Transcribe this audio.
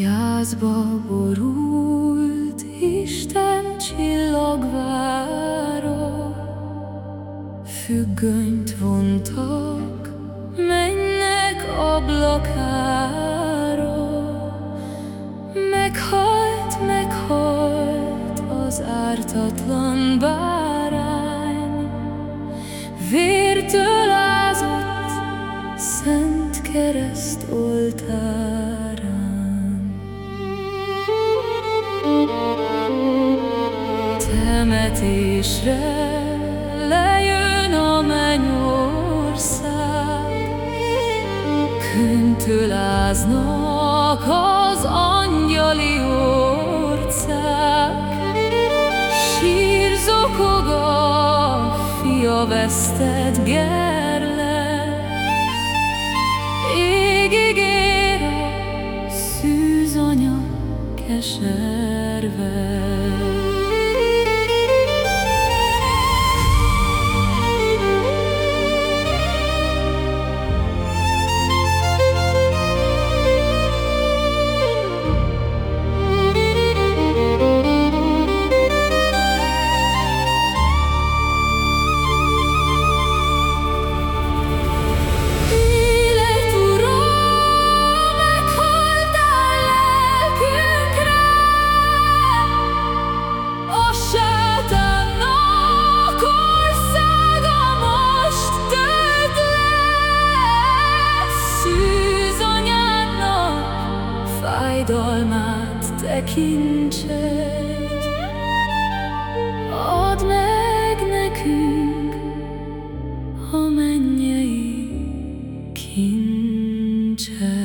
Házba borult Isten csillagvára, Függönyt vontak, mennek ablakára. Meghalt, meghalt az ártatlan bárány, Vértől ázott, szent kereszt oltárán. Temetésre lejön a mennyország, Könytől áznak az angyali orcák, Sír zokog a fia vesztett gerle, fájdalmát tekintsed. Add meg nekünk a mennyei kincset.